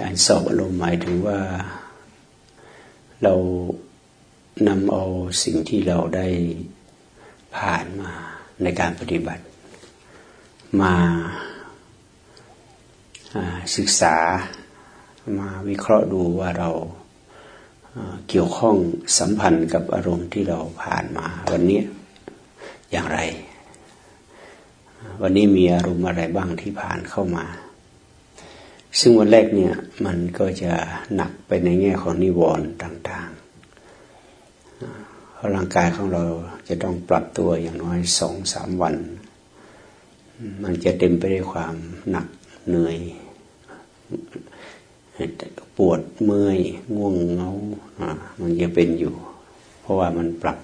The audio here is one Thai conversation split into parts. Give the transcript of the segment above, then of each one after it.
การสอบอารมณ์หมายถึงว่าเรานำเอาสิ่งที่เราได้ผ่านมาในการปฏิบัติ มาศึกษามาวิเคราะห์ดูว่าเราเกี่ยวข้องสัมพันธ์กับอารมณ์ที่เราผ่านมาวันนี้อย่างไร วันนี้มีอารมณ์อะไรบ้างที่ผ่านเข้ามา ซึ่งวันแรกเนี่ยมันก็จะหนักไปในแง่ของนิวรณ์ต่างๆเพราะร่างกายของเราจะต้องปรับตัวอย่างน้อยสองสามวัน มันจะเต็มไปด้วยความหนักเหนื่อยปวดเมื่อยง่วงเงามันจะเป็นอยู่ เพราะว่ามันปรับ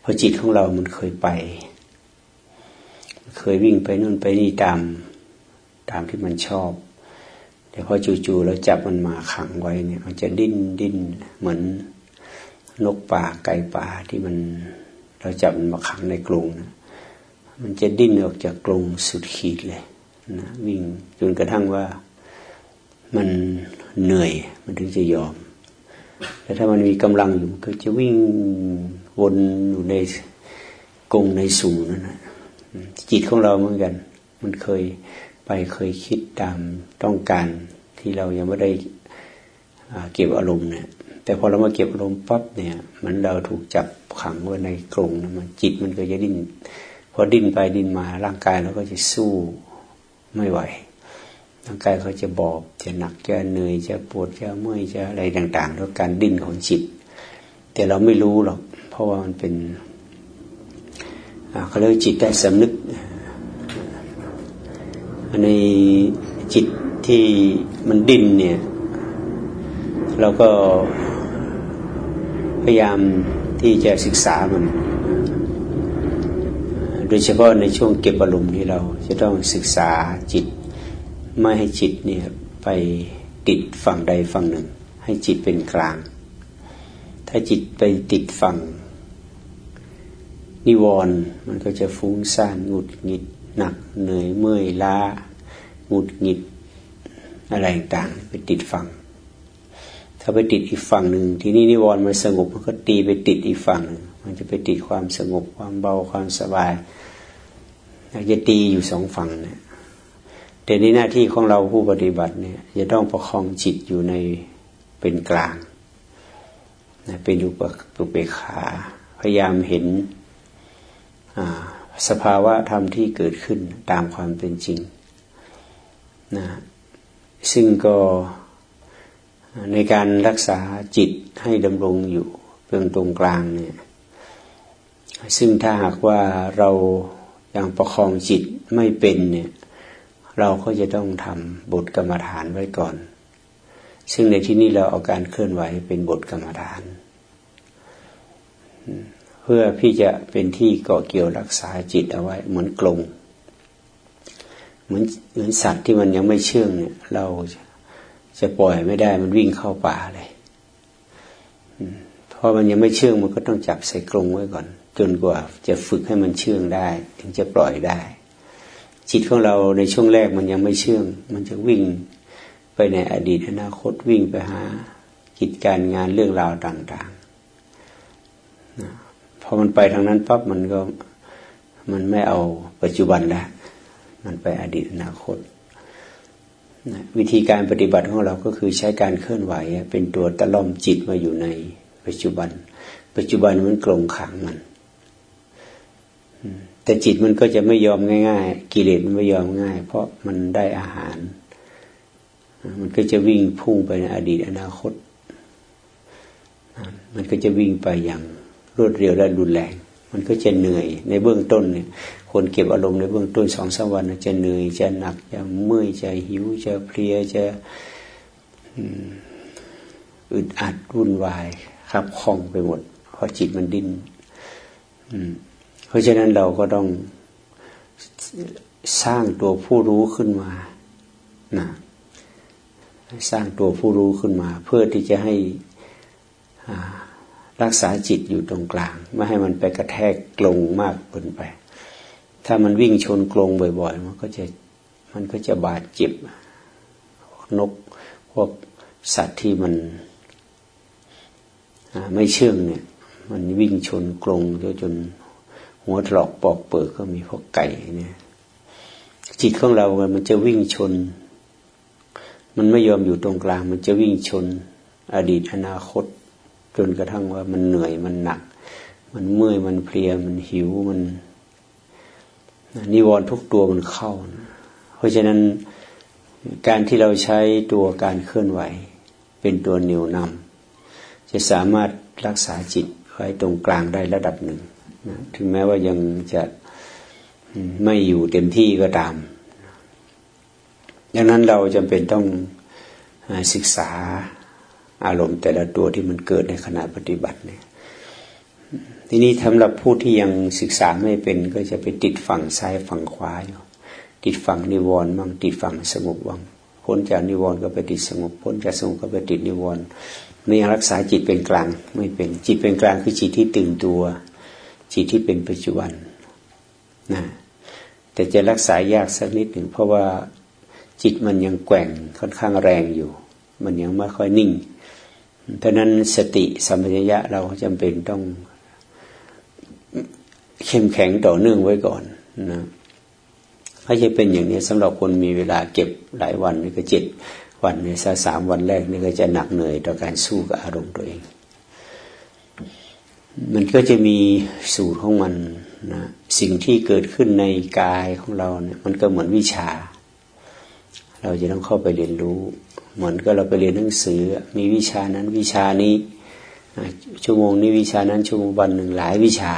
เพราะจิตของเรามันเคยไป เคยวิ่งไปนู่นไปนี่ตาม ตามที่มันชอบ แต่พอจู่ๆเราจับมันมาขังไว้เนี่ย มันจะดิ้นดิ้นเหมือนนกป่าไก่ป่าที่มันเราจับมันมาขังในกรงนะมันจะดิ้นออกจากกรงสุดขีดเลยนะวิ่งจนกระทั่งว่ามันเหนื่อยมันถึงจะยอมแต่ถ้ามันมีกำลังอยู่ก็จะวิ่งวนอยู่ในกรงในสูงนั่นนะจิตของเราเหมือนกัน มันเคย ไปเคยคิดตามต้องการที่เรายังไม่ได้เก็บอารมณ์เนี่ยแต่พอเรามาเก็บอารมณ์ปั๊บเนี่ย มันเราถูกจับขังไว้ในกรงนะมันจิตมันก็จะดิ้นพอดิ้นไปดิ้นมาร่างกายเราก็จะสู้ไม่ไหวร่างกายเขาจะบอบจะหนักจะเหนื่อยจะปวดจะเมื่อยจะอะไรต่างๆด้วยการดิ้นของจิต แต่เราไม่รู้หรอก เพราะว่ามันเป็นเขาเรียกจิตได้สำนึก ในจิตที่มันดิ้นเนี่ย เราก็พยายามที่จะศึกษามัน โดยเฉพาะในช่วงเก็บอารมณ์นี้เราจะต้องศึกษาจิต ไม่ให้จิตเนี่ยไปติดฝั่งใดฝั่งหนึ่ง ให้จิตเป็นกลาง ถ้าจิตไปติดฝั่งนิวรณ์มันก็จะฟุ้งซ่านหงุดหงิด หนักเหนื่อยเมื่อยล้าหงุดหงิดอะไรต่างไปติดฝั่ง ถ้าไปติดอีกฝั่งหนึ่ง ที่นี้นิวรณ์มันสงบมันก็ตีไปติดอีกฝั่งหนึ่งมันจะไปติดความสงบความเบาความสบายจะตีอยู่สองฝั่งเนี่ยแต่ในหน้าที่ของเราผู้ปฏิบัติเนี่ยจะต้องประคองจิตอยู่ในเป็นกลางนะเป็นอุปปุเปขา พยายามเห็น สภาวะธรรมที่เกิดขึ้นตามความเป็นจริงนะซึ่งก็ในการรักษาจิตให้ดำรงอยู่เพียงตรงกลางเนี่ย ซึ่งถ้าหากว่าเรายังประคองจิตไม่เป็นเนี่ย เราก็จะต้องทำบทกรรมฐานไว้ก่อน ซึ่งในที่นี้เราเอาการเคลื่อนไหวเป็นบทกรรมฐาน พื่อพี่จะเป็นที่เกาะเกี่ยวรักษาจิตเอาไว้ เหมือนกลงเหมือนเหมือนสัตว์ที่มันยังไม่เชื่องเนี่ย เราจะปล่อยไม่ได้มันวิ่งเข้าป่าเลยเพราะมันยังไม่เชื่องมันก็ต้องจับใส่กรงไว้ก่อน จนกว่าจะฝึกให้มันเชื่องได้ ถึงจะปล่อยได้ จิตของเราในช่วงแรกมันยังไม่เชื่อง มันจะวิ่งไปในอดีตอนาคตวิ่งไปหากิจการงานเรื่องราวต่างๆนะ พอมันไปทางนั้นปั๊บมันก็มันไม่เอาปัจจุบันแล้วมันไปอดีตอนาคตนะวิธีการปฏิบัติของเราก็คือใช้การเคลื่อนไหว เป็นตัวตะล่อมจิตมาอยู่ในปัจจุบัน ปัจจุบันมันกลงขังมันแต่จิตมันก็จะไม่ยอมง่าย ๆ กิเลสมันไม่ยอมง่าย เพราะมันได้อาหาร มันก็จะวิ่งพุ่งไปในอดีตอนาคต มันก็จะวิ่งไปอย่าง รวดเร็วและรุนแรง มันก็จะเหนื่อยในเบื้องต้นเนี่ยคนเก็บอารมณ์ในเบื้องต้นสองสามวันจะเหนื่อยจะหนักจะเมื่อยจะหิวจะเพลียจะอึดอัดวุ่นวายครับคล่องไปหมดเพราะจิตมันดิ้นเพราะฉะนั้นเราก็ต้องสร้างตัวผู้รู้ขึ้นมานะสร้างตัวผู้รู้ขึ้นมา เพื่อที่จะให้ รักษาจิตอยู่ตรงกลาง ไม่ให้มันไปกระแทกกลงมากเกินไป ถ้ามันวิ่งชนกลงบ่อย ๆ มันก็จะมันก็จะบาดเจ็บนกพวกสัตว์ที่มันไม่เชื่องเนี่ย มันวิ่งชนกรงจนหัวถลอกปอกเปิดก็มีพวกไก่เนี่ย จิตของเรา มันจะวิ่งชน มันไม่ยอมอยู่ตรงกลาง มันจะวิ่งชน อดีตอนาคต จนกระทั่งว่ามันเหนื่อยมันหนัก มันเมื่อยมันเพลียมันหิวมันนิวรณ์ทุกตัวมันเข้า เพราะฉะนั้นการที่เราใช้ตัวการเคลื่อนไหว เป็นตัวเหนี่ยวนำจะสามารถรักษาจิตไว้ตรงกลางได้ระดับหนึ่งนะถึงแม้ว่ายังจะไม่อยู่เต็มที่ก็ตาม ดังนั้นเราจำเป็นต้องศึกษา อารมณ์แต่ละตัวที่มันเกิดในขณะปฏิบัติเนี่ย ทีนี้สำหรับผู้ที่ยังศึกษาไม่เป็นก็จะไปติดฝั่งซ้ายฝั่งขวาอยู่ ติดฝั่งนิวรณ์บ้างติดฝั่งสงบบ้างพ้นจากนิวรณ์ก็ไปติดสงบพ้นจากสงบก็ไปติดนิวรณ์ไม่ยังรักษาจิตเป็นกลางไม่เป็นจิตเป็นกลางคือจิตที่ตื่นตัว จิตที่เป็นปัจจุบันนะแต่จะรักษายากสักนิดหนึ่งเพราะว่าจิตมันยังแกว่งค่อนข้างแรงอยู่ มันยังไม่ค่อยนิ่ง เพราะนั้นสติสัมปชัญญะเราจำเป็นต้องเข้มแข็งต่อเนื่องไว้ก่อนนะถ้าจะเป็นอย่างนี้สำหรับคนมีเวลาเก็บหลายวันนี่ก็เจ็ดวันในสสามวันแรกนี่ก็จะหนักเหนื่อยต่อการสู้กับอารมณ์ตัวเอง มันก็จะมีสูตรของมันนะสิ่งที่เกิดขึ้นในกายของเราเนี่ยมันก็เหมือนวิชา เราจะต้องเข้าไปเรียนรู้ เหมือนก็เราไปเรียนหนังสือ มีวิชานั้นวิชานี้ชั่วโมงนี้วิชานั้นชั่วโมงวันหนึ่งหลายวิชา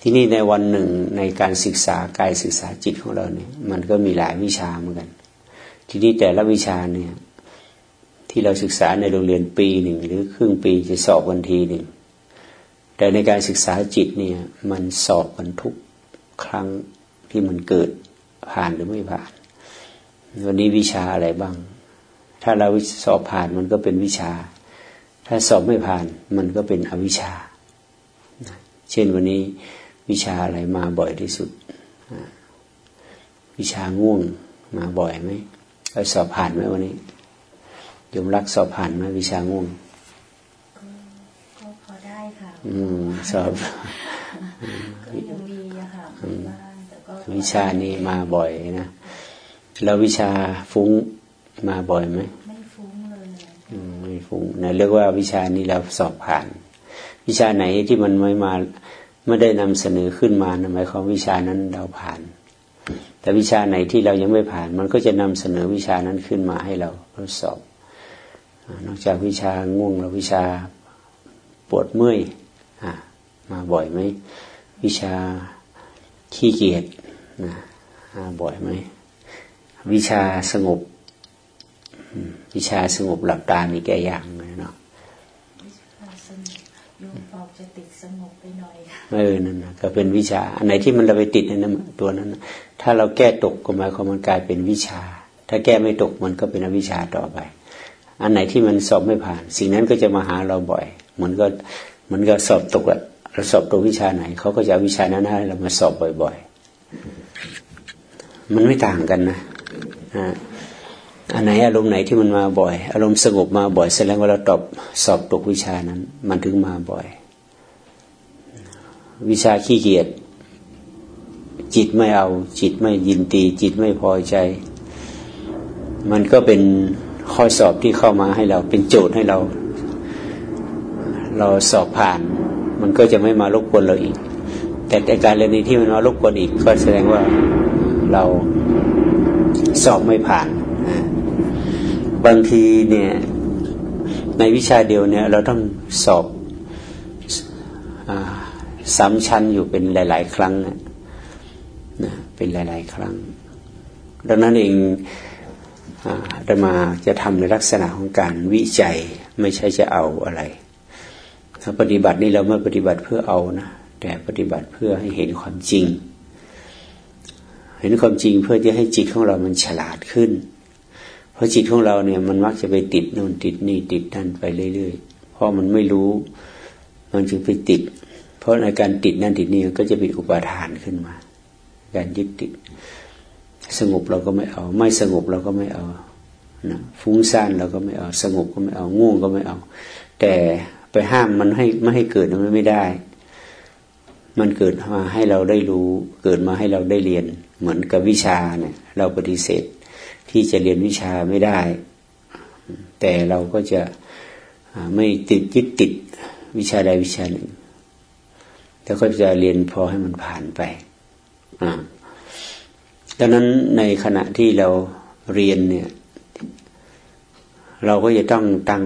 ที่นี่ในวันหนึ่งในการศึกษากายศึกษาจิตของเราเนี่ยมันก็มีหลายวิชาเหมือนกัน ทีนี้แต่ละวิชาเนี่ยที่เราศึกษาในโรงเรียนปีหนึ่งหรือครึ่งปีจะสอบวันทีหนึ่งแต่ในการศึกษาจิตเนี่ยมันสอบกันทุกครั้งที่มันเกิดผ่านหรือไม่ผ่าน วันนี้วิชาอะไรบ้าง ถ้าเราสอบผ่านมันก็เป็นวิชา ถ้าสอบไม่ผ่านมันก็เป็นอวิชชา เช่นวันนี้วิชาอะไรมาบ่อยที่สุด วิชาง่วงมาบ่อยไหมเราสอบผ่านไหมวันนี้ยมรักสอบผ่านไหมวิชาง่วงก็พอได้ค่ะ อืมสอบก็ยังมีอะค่ะบ้างแต่ก็วิชานี้มาบ่อยนะ แล้ววิชาฟุ้ง มาบ่อยไหมไม่ฟุ้งเลยอืมไม่ฟุ้งนะเรียกว่าวิชานี้เราสอบผ่าน วิชาไหนที่มันไม่มาไม่ได้นำเสนอขึ้นมาหมายความวิชานั้นเราผ่าน แต่วิชาไหนที่เรายังไม่ผ่าน มันก็จะนำเสนอวิชานั้นขึ้นมาให้เราทดสอบ นอกจากวิชาง่วงแล้ววิชาปวดเมื่อยมาบ่อยไหมวิชาขี้เกียจนะมาบ่อยไหมวิชาสงบ วิชาสงบหลับตามีแก่อย่างเลยเนาะโยมบอกจะติดสงบไปหน่อยเออนั่นนะก็เป็นวิชาอันไหนที่มันเราไปติดนั่นตัวนั้นถ้าเราแก้ตกก็หมายความมันกลายเป็นวิชา ถ้าแก้ไม่ตกมันก็เป็นอวิชาต่อไป อันไหนที่มันสอบไม่ผ่าน สิ่งนั้นก็จะมาหาเราบ่อยมันก็มันก็สอบตกอะเราสอบตกวิชาไหนเขาก็จะวิชานั้นให้เรามาสอบบ่อย ๆ มันไม่ต่างกันนะอั อันไหนอารมณ์ไหนที่มันมาบ่อย อารมณ์สงบมาบ่อยแสดงว่าเราตอบสอบตกวิชานั้น มันถึงมาบ่อย วิชาขี้เกียจจิตไม่เอา จิตไม่ยินตีจิตไม่พอใจ มันก็เป็นข้อสอบที่เข้ามาให้เราเป็นโจทย์ให้เรา เราสอบผ่าน มันก็จะไม่มารบกวนเราอีก แต่แต่การเรียนนี้ที่มันมารบกวนอีก ก็แสดงว่าเราสอบไม่ผ่าน บางทีเนี่ยในวิชาเดียวเนี่ยเราต้องสอบซ้ำชั้นอยู่เป็นหลาย ๆ ครั้งนะนะเป็นหลาย ๆ ครั้ง ดังนั้นเองจะมาจะทำในลักษณะของการวิจัยไม่ใช่จะเอาอะไรถ้าปฏิบัตินี่เราไม่ปฏิบัติเพื่อเอานะแต่ปฏิบัติเพื่อให้เห็นความจริง เห็นความจริงเพื่อจะให้จิตของเรามันฉลาดขึ้น เพราะจิตของเราเนี่ย มันมักจะไปติดนู่นติดนี่ติดนั่นไปเรื่อยๆ เพราะมันไม่รู้ มันจึงไปติด เพราะในการติดนั่นติดนี่ก็จะเป็นอุปาทานขึ้นมา การยึดติด สงบเราก็ไม่เอา ไม่สงบเราก็ไม่เอานะฟุ้งซ่านเราก็ไม่เอา สงบก็ไม่เอาง่วงก็ไม่เอา แต่ไปห้ามมันให้ไม่ให้เกิดมันไม่ได้ มันเกิดมาให้เราได้รู้ เกิดมาให้เราได้เรียน เหมือนกับวิชาเนี่ย เราปฏิเสธ ที่จะเรียนวิชาไม่ได้ แต่เราก็จะไม่ติดยึดติดวิชาใดวิชาหนึ่งแล้วก็จะเรียนพอให้มันผ่านไปดังนั้นในขณะที่เราเรียนเนี่ย เราก็จะต้องตั้ง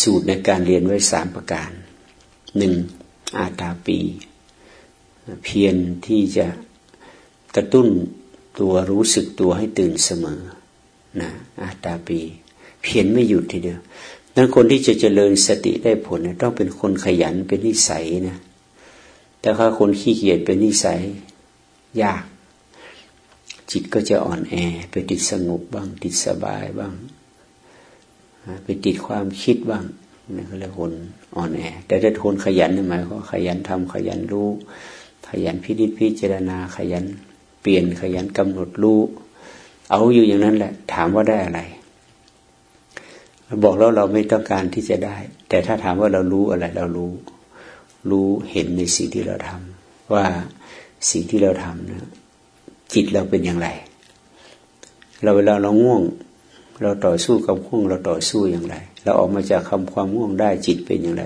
สูตรในการเรียนไว้สามประการหนึ่งอาตาปี เพียรที่จะกระตุ้น ตัวรู้สึกตัวให้ตื่นเสมอนะอาตาปีเพียรไม่หยุดทีเดียวนั้นคนที่จะเจริญสติได้ผลต้องเป็นคนขยันเป็นนิสัยนะ แต่ถ้าคนขี้เกียจเป็นนิสัย ยาก จิตก็จะอ่อนแอ ไปติดสงบบ้าง ติดสบายบ้าง ไปติดความคิดบ้างนี่ก็เรียกคนอ่อนแอ แต่ถ้าคนขยันนี่หมายก็ขยันทำขยันรู้ ขยันพิจิตพิจารณาขยัน เปลี่ยนขยันกำหนดรู้ เอาอยู่อย่างนั้นแหละ ถามว่าได้อะไร บอกแล้วเราไม่ต้องการที่จะได้ แต่ถ้าถามว่าเรารู้อะไร เรารู้ รู้เห็นในสิ่งที่เราทำว่าสิ่งที่เราทำนะจิตเราเป็นอย่างไร เราเวลาเราง่วง เราต่อสู้กับง่วง เราต่อสู้อย่างไร เราออกมาจากคำความง่วงได้จิตเป็นอย่างไร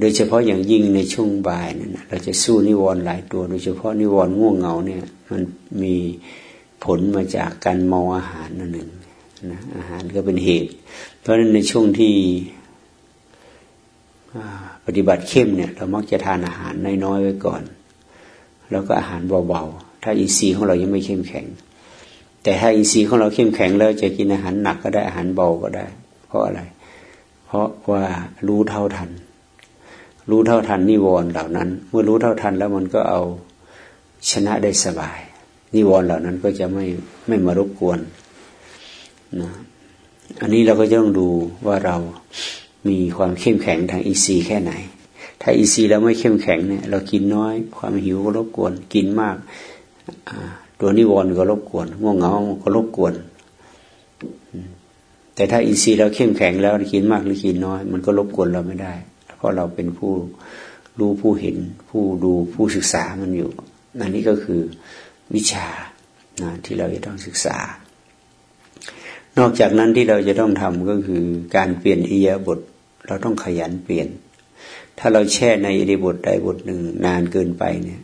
โดยเฉพาะอย่างยิ่งในช่วงบ่ายนั่นเราจะสู้นิวรณ์หลายตัว โดยเฉพาะนิวรณ์ง่วงเหงาเนี่ย มันมีผลมาจากการเมาอาหารนั่นหนึ่งนะอาหารก็เป็นเหตุ เพราะฉะนั้นในช่วงที่ปฏิบัติเข้มเนี่ยเรามักจะทานอาหารน้อยๆไว้ก่อน แล้วก็อาหารเบาๆถ้าอินทรีย์ของเรายังไม่เข้มแข็ง แต่ถ้าอินทรีย์ของเราเข้มแข็งแล้วจะกินอาหารหนักก็ได้อาหารเบาก็ได้ เพราะอะไร เพราะว่ารู้เท่าทัน รู้เท่าทันนิวรณ์เหล่านั้น เมื่อรู้เท่าทันแล้วมันก็เอาชนะได้สบาย นิวรณ์เหล่านั้นก็จะไม่ไม่มารบกวนนะอันนี้เราก็จะต้องดูว่าเรามีความเข้มแข็งทางอินทรีย์แค่ไหน ถ้าอินทรีย์เราไม่เข้มแข็งเนี่ย เรากินน้อย ความหิวก็รบกวน กินมากตัวนิวรณ์ก็รบกวนง่วงเหงาก็รบกวน แต่ถ้าอินทรีย์เราเข้มแข็งแล้วกินมากหรือกินน้อย มันก็รบกวนเราไม่ได้ เพราะเราเป็นผู้รู้ผู้เห็น ผู้ดูผู้ศึกษามันอยู่อันนี้ก็คือวิชานะที่เราจะต้องศึกษา นอกจากนั้นที่เราจะต้องทำก็คือการเปลี่ยนอิยาบท เราต้องขยันเปลี่ยน ถ้าเราแช่ในอิริบทใดบทหนึ่งนานเกินไปเนี่ย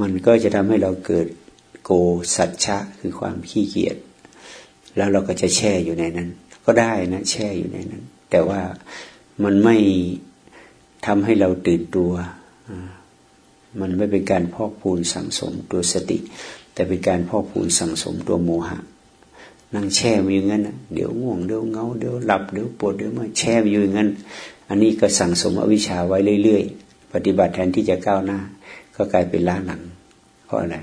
มันก็จะทำให้เราเกิดโกสัจฉะคือความขี้เกียจแล้วเราก็จะแช่อยู่ในนั้น ก็ได้นะ แช่อยู่ในนั้น แต่ว่า มันไม่ทำให้เราตื่นตัว มันไม่เป็นการพอกพูนสังสมตัวสติ แต่เป็นการพอกพูนสังสมตัวโมหะ นั่งแช่อยู่งั้นเดี๋ยวง่วงเดี๋ยวเงาเดี๋ยวหลับเดี๋ยวปวดเดี๋ยวมาแช่อยู่งั้น อันนี้ก็สั่งสมอวิชชาไว้เรื่อยๆ ปฏิบัติแทนที่จะก้าวหน้า ก็กลายเป็นล้าหลัง เพราะอะไร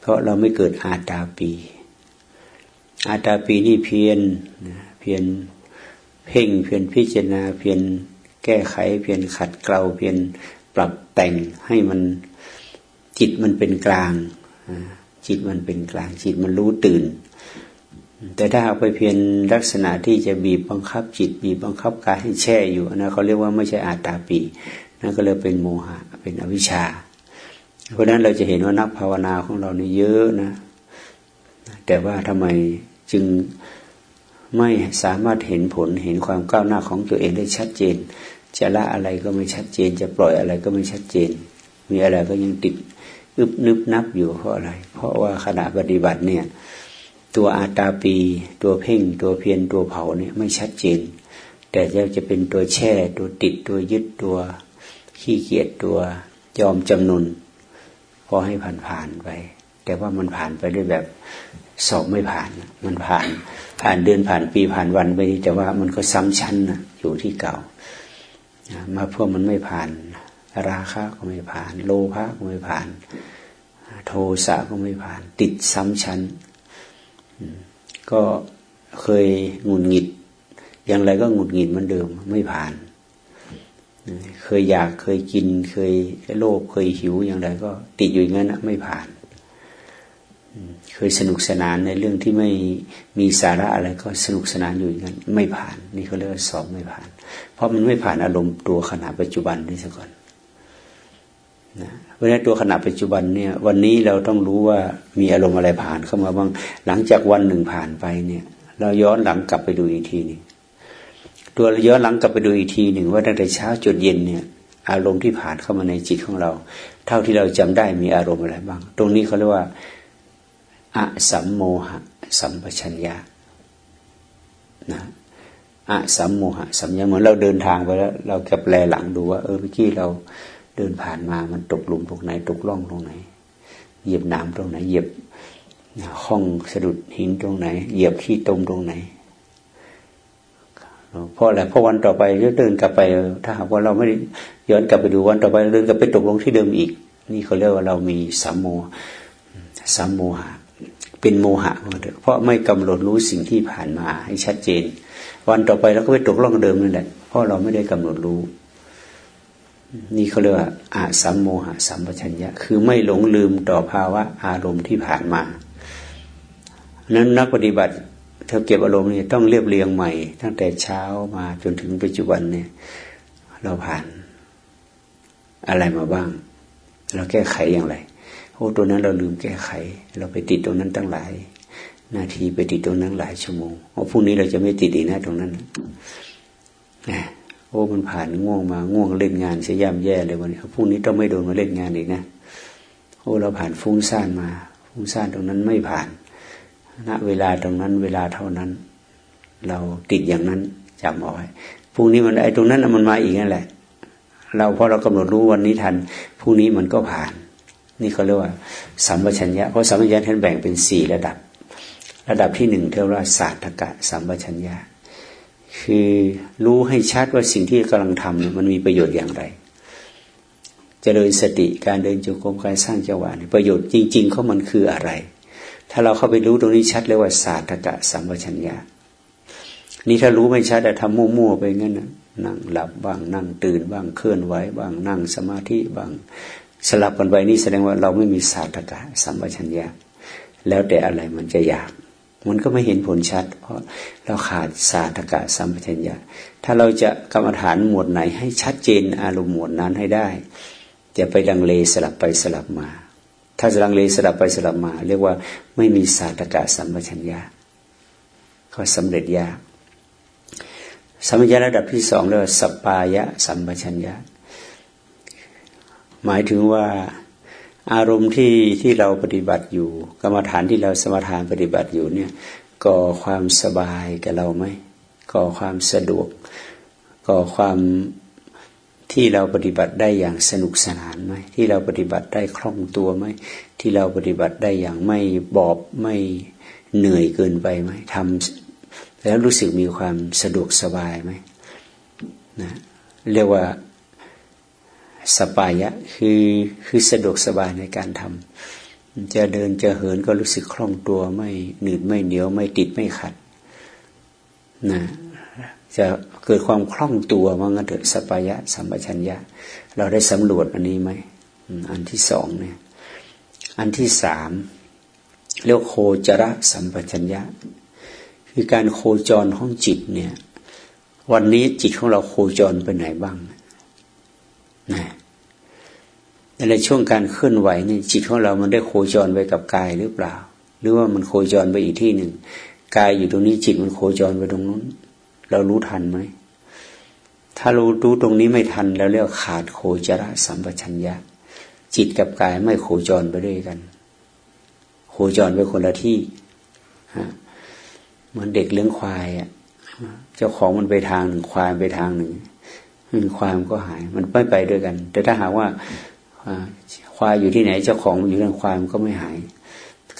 เพราะเราไม่เกิดอาตาปี อาตาปีนี่เพียนเพียน เพ่งเพียนพิจารณาเพียนแก้ไขเพียนขัดเกลาเพียนปรับแต่งให้มันจิตมันเป็นกลางจิตมันเป็นกลางจิตมันรู้ตื่น แต่ถ้าเอาไปเพียงลักษณะที่จะบีบบังคับจิตบีบบังคับกายให้แช่อยู่นะเขาเรียกว่าไม่ใช่อาตาปีนั่นก็เลยเป็นโมหะเป็นอวิชชา เพราะนั้นเราจะเห็นว่านักภาวนาของเรานี่เยอะนะ แต่ว่าทำไมจึง ไม่สามารถเห็นผลเห็นความก้าวหน้าของตัวเองได้ชัดเจน จะละอะไรก็ไม่ชัดเจน จะปล่อยอะไรก็ไม่ชัดเจน มีอะไรก็ยังติดอึบนึบนับอยู่เพราะอะไร เพราะว่าขณะปฏิบัติเนี่ย ตัวอาตาปี ตัวเพ่ง ตัวเพียนตัวเผาเนี่ยไม่ชัดเจน แต่จะจะเป็นตัวแช่ ตัวติดตัวยึดตัวขี้เกียจตัวยอมจำนนพอให้ผ่านผ่านไป แต่ว่ามันผ่านไปด้วยแบบสอบไม่ผ่าน มันผ่าน ผ่านเดือนผ่านปีผ่านวันไปแต่ว่ามันก็ซ้ำชั้นนะอยู่ที่เก่ามาเพื่อมันไม่ผ่าน ราคะก็ไม่ผ่าน โลภะก็ไม่ผ่าน โทสะก็ไม่ผ่าน ติดซ้ำชั้น ก็เคยหงุดหงิด อย่างไรก็หงุดหงิดเหมือนเดิมไม่ผ่าน เคยอยากเคยกิน เคยโลภเคยหิวอย่างไรก็ติดอยู่อย่างนั้นไม่ผ่าน เคยสนุกสนานในเรื่องที่ไม่มีสาระอะไรก็สนุกสนานอยู่อย่างนั้นไม่ผ่าน นี่เขาเรียกว่าสอบไม่ผ่าน เพราะมันไม่ผ่านอารมณ์ตัวขณะปัจจุบันนี่ซะก่อนนะเพราะนั้นตัวขณะปัจจุบันเนี่ยวันนี้เราต้องรู้ว่ามีอารมณ์อะไรผ่านเข้ามาบ้างหลังจากวันหนึ่งผ่านไปเนี่ย เราย้อนหลังกลับไปดูอีกทีนึงตัวย้อนหลังกลับไปดูอีกทีหนึ่งว่าตั้งแต่เช้าจนเย็นเนี่ย อารมณ์ที่ผ่านเข้ามาในจิตของเรา เท่าที่เราจำได้มีอารมณ์อะไรบ้าง ตรงนี้เขาเรียกว่า อะสัมโมหะ สัมปชัญญะนะอะสัมโมหะ สัมยาเหมือนเราเดินทางไปแล้ว เรากับแลหลังดูว่า เออเมื่อกี้เราเดินผ่านมามันตกหลุมตรงไหน ตกร่องตรงไหน เหยียบน้ำตรงไหน เหยียบห้องสะดุดหินตรงไหน เหยียบขี้ตมตรงไหนเพราะอะไรเพราะวันต่อไปจะเดินกลับไป ถ้าหากว่าเราไม่ย้อนกลับไปดูวันต่อไปเดินกลับไปตกลงที่เดิมอีก นี่เขาเรียกว่าเรามีสัมโมสัมโมหะ เป็นโมหะเพราะไม่กำหนดรู้สิ่งที่ผ่านมาให้ชัดเจน วันต่อไปเราก็ไปตกล่องเดิมนั่นแหละเพราะเราไม่ได้กำหนดรู้ นี่เขาเรียกว่าอาสัมโมหะสัมปชัญญะ คือไม่หลงลืมต่อภาวะอารมณ์ที่ผ่านมานั้นนักปฏิบัติเธอเก็บอารมณ์นี่ต้องเรียบเรียงใหม่ ตั้งแต่เช้ามาจนถึงปัจจุบันเนี่ย เราผ่านอะไรมาบ้าง เราแก้ไขอย่างไร โอ้ตัวนั้นเราลืมแก้ไข เราไปติดตรงนั้นตั้งหลาย นาทีไปติดตรงนั้นหลายชั่วโมงโอ้พรุ่งนี้เราจะไม่ติดอีกนะตรงนั้นนะโอ้มันผ่านง่วงมาง่วงเล่นงานเสียย่ำแย่เลยวันนี้พรุ่งนี้ต้องไม่โดนมาเล่นงานอีกนะโอ้เราผ่านฟุ้งซ่านมาฟุ้งซ่านตรงนั้นไม่ผ่าน ณเวลาตรงนั้น เวลาเท่านั้น เราติดอย่างนั้นจำเอาไว้พรุ่งนี้มันไอ้ตรงนั้นมันมาอีกนั่นแหละ เราพอเรากำหนดรู้วันนี้ทันพรุ่งนี้มันก็ผ่าน นี่เขาเรียกว่าสัมปชัญญะเพราะสัมปชัญญะท่านแบ่งเป็นสี่ระดับ ระดับที่หนึ่งเรียกว่าศาสตกะสัมปชัญญะคือรู้ให้ชัดว่าสิ่งที่กำลังทำมันมีประโยชน์อย่างไรจเจริญสติการเดินจงกรมการสร้างจังหวะประโยชน์จริงๆเขามันคืออะไร ถ้าเราเข้าไปรู้ตรงนี้ชัดเลยว่าศาสตกะสัมปชัญญะนี่ถ้ารู้ไม่ชัดแต่ทำมั่วๆไปงั้นนะนั่งหลับบ้างนั่งตื่นบ้างเคลื่อนไหวบ้างนั่งสมาธิบ้าง สลับกันไปนี่แสดงว่าเราไม่มีศาสตร์กะสัมปชัญญะแล้วแต่อะไรมันจะอยาก มันก็ไม่เห็นผลชัด เพราะเราขาดศาสตร์กะสัมปชัญญะถ้าเราจะกรรมฐานหมวดไหน ให้ชัดเจนอารมณ์หมวดนั้นให้ได้จะไปดังเลสลับไปสลับมา ถ้าจะลังเลสลับไปสลับมา เรียกว่าไม่มีศาสตร์กะสัมปชัญญะก็สำเร็จยากสัมปชัญญะระดับที่สองเรียกว่าสปายะสัมปชัญญะ หมายถึงว่าอารมณ์ที่ที่เราปฏิบัติอยู่ กรรมฐานที่เราสมถานปฏิบัติอยู่เนี่ยก่อความสบายกับเราไหมก่อความสะดวก ก่อความที่เราปฏิบัติได้อย่างสนุกสนานไหมที่เราปฏิบัติได้คล่องตัวไหมที่เราปฏิบัติได้อย่างไม่บอบไม่เหนื่อยเกินไปไหมทำแล้วรู้สึกมีความสะดวกสบายไหมนะเรียกว่า สปายะคือคือสะดวกสบายในการทำจะเดินจะเหินก็รู้สึกคล่องตัวไม่หนืดไม่เหนียวไม่ติดไม่ขัดนะจะเกิดความคล่องตัวว่างั้นเถิดสปายะสัมปชัญญะ เราได้สำรวจอันนี้ไหมอันที่สองเนี่ย อันที่สามเรียกโคจรสัมปชัญญะ คือการโคจรของจิตเนี่ย วันนี้จิตของเราโคจรไปไหนบ้างนะ ในช่วงการเคลื่อนไหวนี่จิตของเรามันได้โคจรไปกับกายหรือเปล่า หรือว่ามันโคจรไปอีกที่หนึ่งกายอยู่ตรงนี้จิตมันโคจรไปตรงนู้น เรารู้ทันไหมถ้ารู้รู้ตรงนี้ไม่ทันแล้วเรียกขาดโคจรสัมปชัญญะ จิตกับกายไม่โคจรไปด้วยกัน โคจรไปคนละที่เหมือนเด็กเลี้ยงควายอะเจ้าของมันไปทางหนึ่งควายไปทางหนึ่งควายมันก็หาย มันไม่ไปด้วยกัน แต่ถ้าหากว่า ควายอยู่ที่ไหนเจ้าของอยู่นั่นความก็ไม่หาย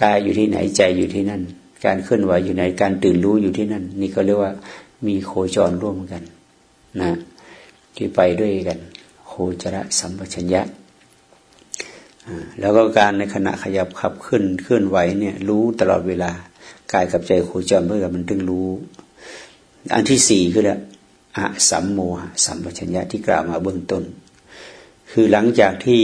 กายอยู่ที่ไหนใจอยู่ที่นั่น การเคลื่อนไหวอยู่ไหนการตื่นรู้อยู่ที่นั่น นี่ก็เรียกว่ามีโคจรร่วมกัน นะที่ไปด้วยกัน โคจรสัมปชัญญะแล้วก็การในขณะขยับขับขึ้นเคลื่อนไหวเนี่ย รู้ตลอดเวลากายกับใจโคจรเพื่อมันถึงรู้ อันที่สี่คือละอะสัมโมหะสัมปชัญญะที่กล่าวมาเบื้องต้น คือหลังจากที่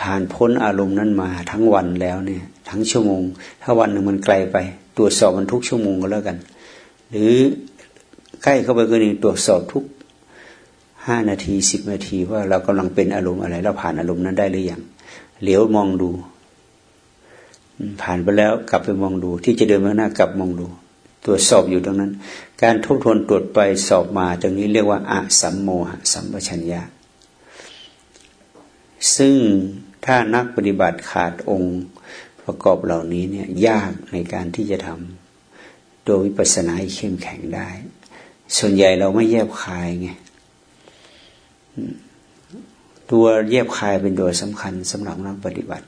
ผ่านพ้นอารมณ์นั้นมาทั้งวันแล้วเนี่ย ทั้งชั่วโมง ถ้าวันหนึ่งมันไกลไป ตรวจสอบมันทุกชั่วโมงก็แล้วกัน หรือใกล้เข้าไปก็หนี่งตรวจสอบทุกห้านาทีสิบนาทีว่าเรากำลังเป็นอารมณ์อะไร เราผ่านอารมณ์นั้นได้หรือยังเหลียวมองดู ผ่านไปแล้วกลับไปมองดู ที่จะเดินมาหน้ากลับมองดู ตรวจสอบอยู่ตรงนั้น การทบทวนตรวจไปสอบมาตรงนี้เรียกว่าอะสัมโมหะสัมปชัญญะ ซึ่งถ้านักปฏิบัติขาดองค์ประกอบเหล่านี้เนี่ยยากในการที่จะทำโดยวิปัสสนาให้เข้มแข็งได้ ส่วนใหญ่เราไม่แยบคายไงตัวแยบคายเป็นตัวสำคัญสำหรับนักปฏิบัติ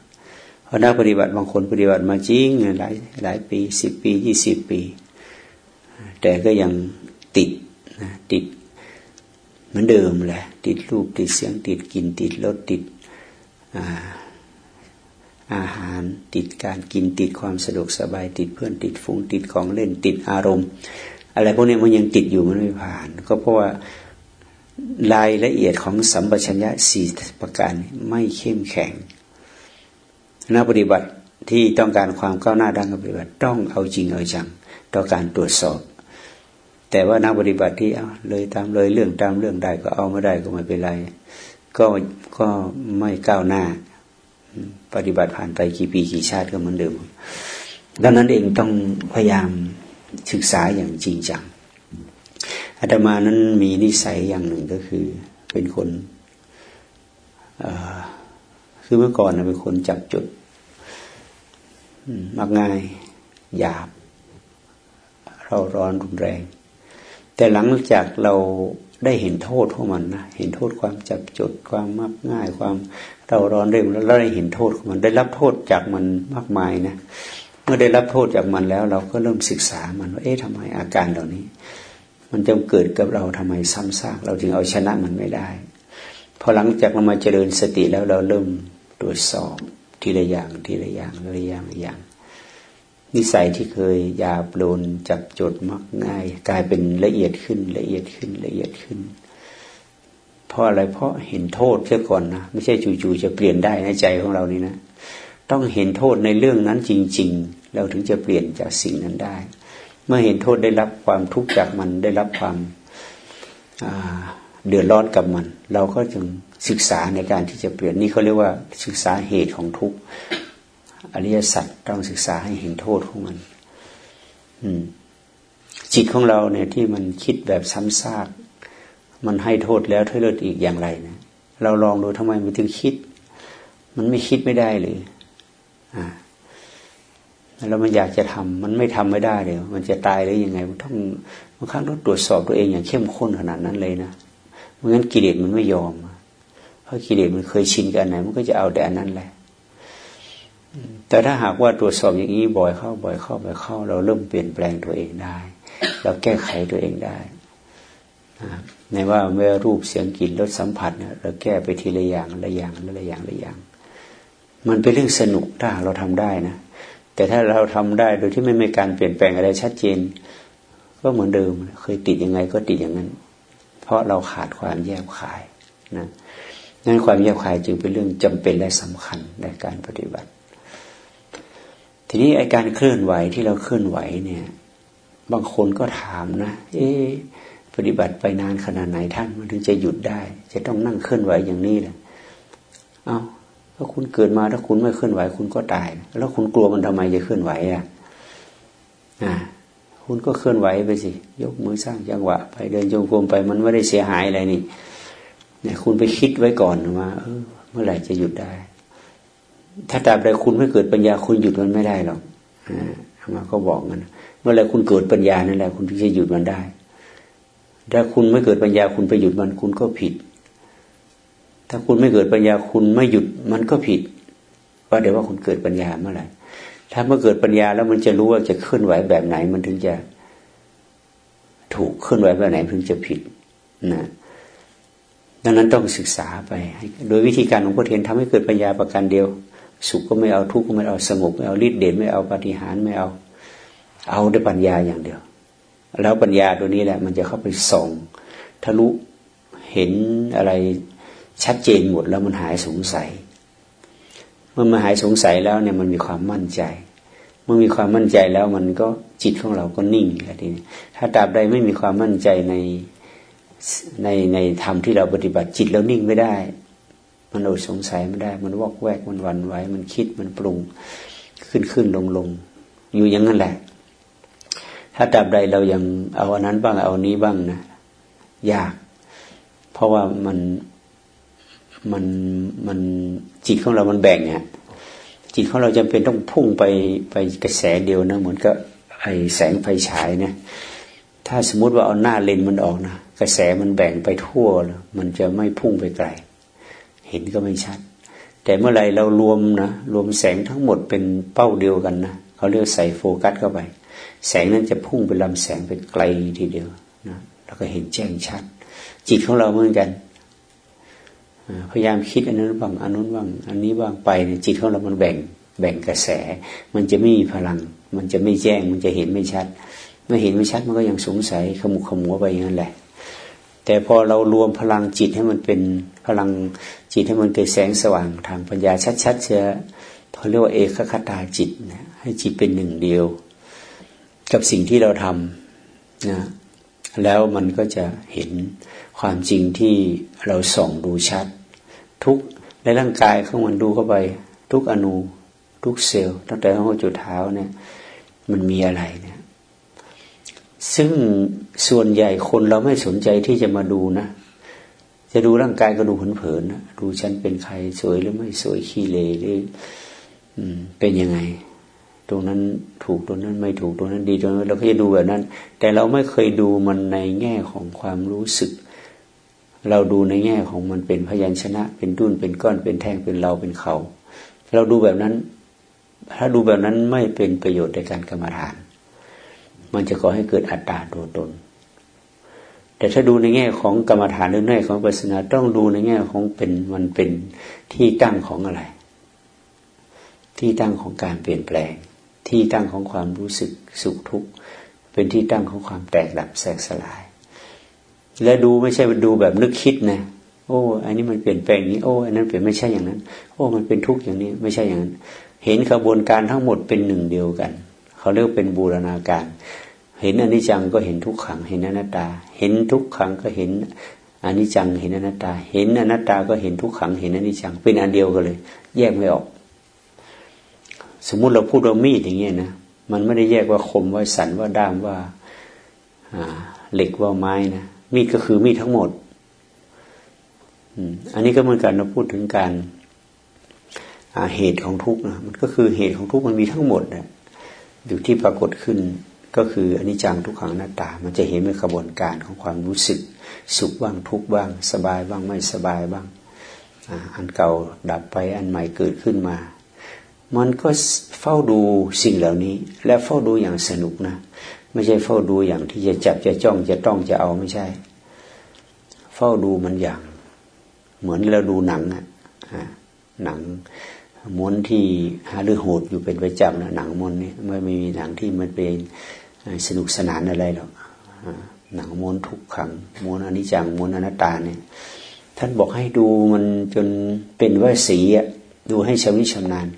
เพราะนักปฏิบัติบางคนปฏิบัติมาจริงหลายหลายปีสิบปียี่สิบปี แต่ก็ยังติดนะติดเหมือนเดิมแหละ ติดรูปติดเสียงติดกลิ่นติดรสติด อาหารติดการกินติดความสะดวกสบายติดเพื่อนติดฝูงติดของเล่นติดอารมณ์ อะไรพวกนี้มันยังติดอยู่มันไม่ผ่าน ก็เพราะว่ารายละเอียดของสัมปชัญญะสี่ประการไม่เข้มแข็งนักปฏิบัติที่ต้องการความก้าวหน้าด้านการปฏิบัติต้องเอาจริงเอาจังต่อการตรวจสอบ แต่ว่านักปฏิบัติที่เอาเลยตามเลยเรื่องตามเรื่องได้ก็เอาไม่ได้ก็ไม่เป็นไร ก็ก็ไม่ก้าวหน้า ปฏิบัติผ่านไปกี่ปีกี่ชาติก็เหมือนเดิมดังนั้นเองต้องพยายามศึกษาอย่างจริงจังอาตมานั้นมีนิสัยอย่างหนึ่งก็คือ เป็นคนคือเมื่อก่อนนะเป็นคนจับจุดมักง่ายหยาบเราร้อนรุนแรง แต่หลังจากเรา ได้เห็นโทษของมันนะเห็นโทษความจับจดความมักง่าย ความเราร้อนเร็วแล้วเราได้เห็นโทษของมัน ได้รับโทษจากมันมากมายนะเมื่อได้รับโทษจากมันแล้ว เราก็เริ่มศึกษามันว่าเอ๊ะทำไมอาการเหล่านี้ มันจะเกิดกับเราทำไมซ้ำซากเราจึงเอาชนะมันไม่ได้พอหลังจากเรามาเจริญสติแล้วเราเริ่มตรวจสอบทีละอย่างทีละอย่างทีละอย่างอย่าง นิสัยที่เคยหยาบโดนจับจดมักง่าย กลายเป็นละเอียดขึ้นละเอียดขึ้นละเอียดขึ้น เพราะอะไรเพราะเห็นโทษเสียก่อนนะไม่ใช่จู่ๆจะเปลี่ยนได้ในใจของเรานี่นะ ต้องเห็นโทษในเรื่องนั้นจริง ๆ เราถึงจะเปลี่ยนจากสิ่งนั้นได้ เมื่อเห็นโทษได้รับความทุกข์จากมันได้รับความเดือดร้อนกับมัน เราก็จึงศึกษาในการที่จะเปลี่ยนนี่เขาเรียกว่าศึกษาเหตุของทุกข์ อริยสัจต้องศึกษาให้เห็นโทษของมัน อืม จิตของเราเนี่ยที่มันคิดแบบซ้ำซากมันให้โทษแล้วเท่าเลิศอีกอย่างไรนะเราลองดูทำไมมันถึงคิด มันไม่คิดไม่ได้เลยอ่าแล้วมันอยากจะทำมันไม่ทำไม่ได้เลยมันจะตายหรือยังไงมันต้องบางครั้งต้องตรวจสอบตัวเองอย่างเข้มข้นขนาดนั้นเลยนะเมื่งั้นกิเลสมันไม่ยอมเพราะกิเลสมันเคยชินกันไหนมันก็จะเอาแต่อันนั้นแหละ แต่ถ้าหากว่าตรวจสอบอย่างนี้บ่อยเข้าบ่อยเข้าบ่อยเข้า เราเริ่มเปลี่ยนแปลงตัวเองได้ เราแก้ไขตัวเองได้ในว่าเมื่อรูปเสียงกลิ่นรสสัมผัสเนี่ยเราแก้ไปทีละอย่างละอย่างละอย่างละอย่าง มันเป็นเรื่องสนุกถ้าเราทำได้นะ แต่ถ้าเราทำได้โดยที่ไม่มีการเปลี่ยนแปลงอะไรชัดเจน ก็เหมือนเดิมเคยติดยังไงก็ติดอย่างนั้น เพราะเราขาดความแยบคายนะนั้นความแยบคายจึงเป็นเรื่องจำเป็นและสำคัญในการปฏิบัติ ทีนี้ไอการเคลื่อนไหวที่เราเคลื่อนไหวเนี่ย บางคนก็ถามนะ เอ๊ปฏิบัติไปนานขนาดไหนท่านมันถึงจะหยุดได้ จะต้องนั่งเคลื่อนไหวอย่างนี้แหละเอาถ้าคุณเกิดมาถ้าคุณไม่เคลื่อนไหว คุณก็ตาย แล้วคุณกลัวมันทำไมจะเคลื่อนไหวอะอ่าคุณก็เคลื่อนไหวไปสิ ยกมือสร้างจังหวะ ไปเดินจงกรมไปมันไม่ได้เสียหายอะไรนี่เนี่ยคุณไปคิดไว้ก่อนว่าเออ เมื่อไหร่จะหยุดได้ ถ้าตราบใดคุณไม่เกิดปัญญาคุณหยุดมันไม่ได้หรอกอ่ามาก็บอกกันเมื่อไรคุณเกิดปัญญานั่นแหละคุณถึงจะหยุดมันได้ ถ้าคุณไม่เกิดปัญญาคุณไปหยุดมันคุณก็ผิด ถ้าคุณไม่เกิดปัญญาคุณไม่หยุดมันก็ผิดว่าเดี๋ยวว่าคุณเกิดปัญญาเมื่อไหร่ถ้าเมื่อเกิดปัญญาแล้วมันจะรู้ว่าจะเคลื่อนไหวแบบไหน มันถึงจะถูกเคลื่อนไหวแบบไหนถึงจะผิดนะดังนั้นต้องศึกษาไป โดยวิธีการของพระเทียนทำให้เกิดปัญญาประการเดียว สุขก็ไม่เอาทุกข์ก็ไม่เอาสงบไม่เอาฤทธิ์เดชไม่เอาปฏิหารไม่เอา เอาด้วยปัญญาอย่างเดียว แล้วปัญญาตัวนี้แหละ มันจะเข้าไปส่องทะลุเห็นอะไรชัดเจนหมดแล้วมันหายสงสัย เมื่อมาหายสงสัยแล้วเนี่ยมันมีความมั่นใจ เมื่อมีความมั่นใจแล้วมันก็จิตของเราก็นิ่งทีนี้ถ้าตราบใดไม่มีความมั่นใจในในในธรรมที่เราปฏิบัติจิตเรานิ่งไม่ได้ มันอดสงสัยไม่ได้ มันวอกแวกมันวันไหวมันคิดมันปรุง ขึ้นขึ้นลงลงอยู่อย่างนั้นแหละ ถ้าตราบใดเรายังเอาอันนั้นบ้างเอานี้บ้างนะยาก เพราะว่ามันมันมันจิตของเรามันแบ่งเนี่ยจิตของเราจำเป็นต้องพุ่งไปไปกระแสเดียวนะเหมือนกับไอแสงไฟฉายนะถ้าสมมุติว่าเอาหน้าเลนมันออกนะกระแสมันแบ่งไปทั่วแล้วมันจะไม่พุ่งไปไกล เห็นก็ไม่ชัด แต่เมื่อไรเรารวมนะรวมแสงทั้งหมดเป็นเป้าเดียวกันนะเขาเรียกใส่โฟกัสเข้าไป แสงนั้นจะพุ่งไปลำแสงไปไกลทีเดียวนะแล้วก็เห็นแจ้งชัด จิตของเราเหมือนกันพยายามคิดอันนั้นบ้างอันนู้นบ้างอันนี้บ้างไปเนี่ยจิตของเรามันแบ่งแบ่งกระแส มันจะไม่มีพลัง มันจะไม่แจ้ง มันจะเห็นไม่ชัด เมื่อเห็นไม่ชัดมันก็ยังสงสัยขมุกขมัวไปอย่างนั้นแหละ แต่พอเรารวมพลังจิตให้มันเป็นพลังจิตให้มันเกิดแสงสว่างทางปัญญาชัดๆเชื่อเขาเรียกว่าเอกคตาจิตนะให้จิตเป็นหนึ่งเดียว กับสิ่งที่เราทำนะแล้วมันก็จะเห็นความจริงที่เราส่องดูชัด ทุกในร่างกายของมันดูเข้าไป ทุกอนูทุกเซลล์ตั้งแต่หัวจุดเท้าเนี่ย มันมีอะไรเนี่ย ซึ่งส่วนใหญ่คนเราไม่สนใจที่จะมาดูนะ จะดูร่างกายก็ดูเผินๆนะดูฉันเป็นใครสวยหรือไม่สวยขี้เลหรือเป็นยังไง ตรงนั้นถูกตรงนั้นไม่ถูกตรงนั้นดีตรงนั้นเราก็จะดูแบบนั้น แต่เราไม่เคยดูมันในแง่ของความรู้สึก เราดูในแง่ของมันเป็นพยัญชนะ เป็นดุนเป็นก้อนเป็นแท่งเป็นเราเป็นเขา เราดูแบบนั้น ถ้าดูแบบนั้นไม่เป็นประโยชน์ในการกรรมฐาน มันจะก่อให้เกิดอัตตาตัวตน แต่ถ้าดูในแง่ของกรรมฐานหรือในของปัสนาต้องดูในแง่ของเป็นมันเป็นที่ตั้งของอะไร ที่ตั้งของการเปลี่ยนแปลง ที่ตั้งของความรู้สึกสุขทุกข์เป็นที่ตั้งของความแตกดับแสกสลาย และดูไม่ใช่ดูแบบนึกคิดนะโอ้ อันนี้มันเปลี่ยนแปลงนี้ โอ้ อันนั้นเปลี่ยนไม่ใช่อย่างนั้น โอ้ มันเป็นทุกข์อย่างนี้ ไม่ใช่อย่างนั้น เห็นกระบวนการทั้งหมดเป็นหนึ่งเดียวกัน เขาเรียกเป็นบูรณาการ เห็นอนิจจังก็เห็นทุกขัง เห็นอนัตตา เห็นทุกขังก็เห็นอนิจจัง เห็นอนัตตา เห็นอนัตตาก็เห็นทุกขัง เห็นอนิจจัง เป็นอันเดียวกันเลย แยกไม่ออก สมมุติเราพูดว่ามีดอย่างเงี้ยนะ มันไม่ได้แยกว่าคมว่าสันว่าด้ามว่าเหล็กว่าไม้นะ มีดก็คือมีดทั้งหมด อันนี้ก็เหมือนกันเราพูดถึงการเหตุของทุกข์นะมันก็คือเหตุของทุกข์มันมีทั้งหมดนะ อยู่ที่ปรากฏขึ้นก็คืออนิจจังทุกขังหน้าตา มันจะเห็นเป็นกระบวนการของความรู้สึก สุขบ้างทุกบ้าง สบายบ้างไม่สบายบ้าง อันเก่าดับไปอันใหม่เกิดขึ้นมา มันก็เฝ้าดูสิ่งเหล่านี้ และเฝ้าดูอย่างสนุกนะ ไม่ใช่เฝ้าดูอย่างที่จะจับจะจ้องจะต้องจะเอาไม่ใช่ เฝ้าดูมันอย่าง เหมือนเราดูหนังอะหนัง ม้วนที่หาเรื่อโหดอยู่เป็นประจำนะหนังม้วนนี่ไม่มีหนังที่มันเป็นสนุกสนานอะไรหรอกหนังม้วนทุกขังม้วนอนิจจังม้วนอนัตตาเนี่ยท่านบอกให้ดูมันจนเป็นว่าสีอะดูให้ชำนิชำนาญ